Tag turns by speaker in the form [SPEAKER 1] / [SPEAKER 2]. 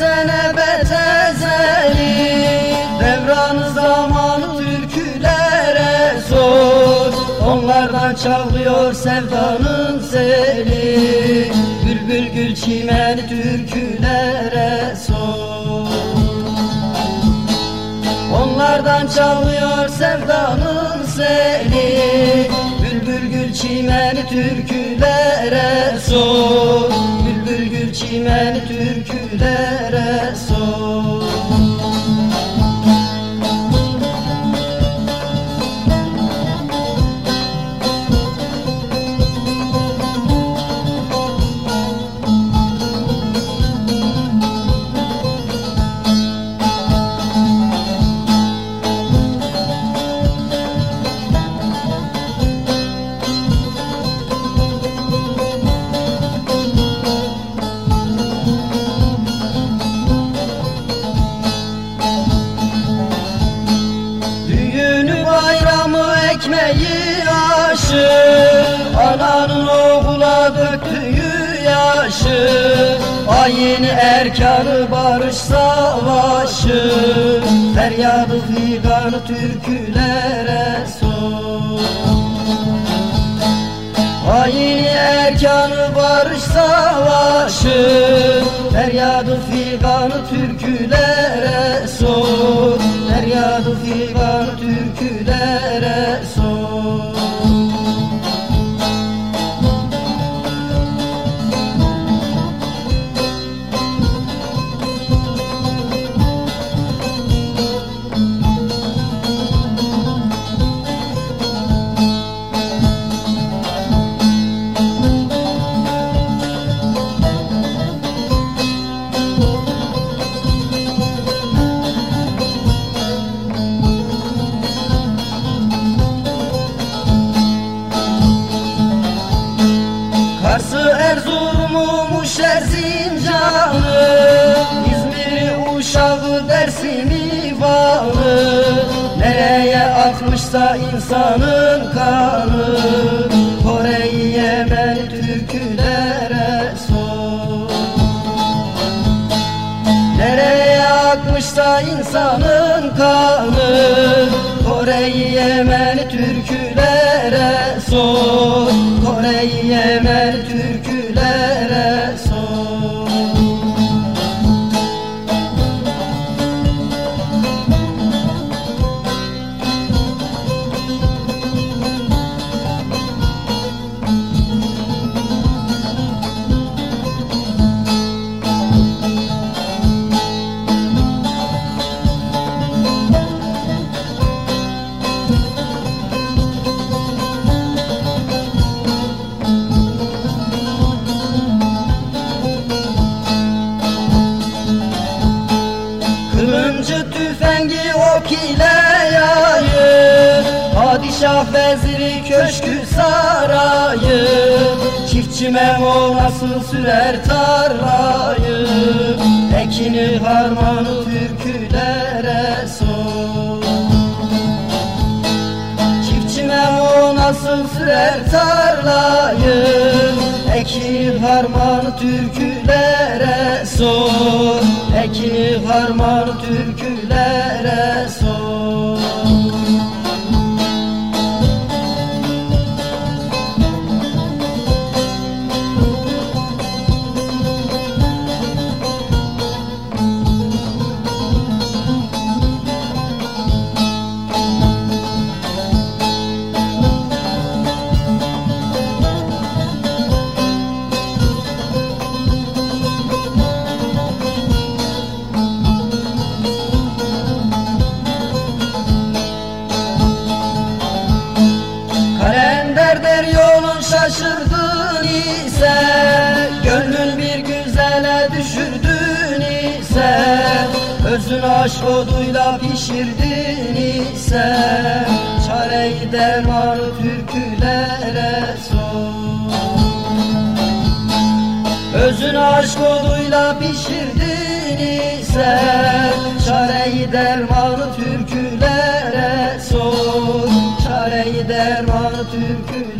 [SPEAKER 1] sene betezeli Devran zamanı türkülere sor. Onlardan çalıyor sevdanın seli Bülbül gül çimen türkülere sor. Onlardan çalıyor sevdanın seli Bülbül gül çimeni türkülere sor. Bülbül gül çimeni türkülere sor aşı Ananın oğula döktüğü yaşı Ayini erkanı barış savaşı Feryadı figanı türkülere sor Ayini erkanı barış savaşı Feryadı figanı türkülere sor akmışsa insanın kanı Kore'yi Yemen türkülere sor. Nereye akmışsa insanın kanı Kore'yi Yemen Kılıncı tüfengi ok ile yayı Padişah veziri köşkü sarayı Çiftçi Memo nasıl sürer tarlayı? Ekini harmanı türkülere sor Çiftçi Memo nasıl sürer tarlayı Ekini harmanı türkülere sor. Ekini harmanı türkülere yolun şaşırdın ise Gönlün bir güzele düşürdün ise Özün aşk oduyla pişirdin ise Çareyi dermanı türkülere sor Özün aşk oduyla pişirdin ise Çareyi dermanı türkülere sor Çareyi dermanı türkülere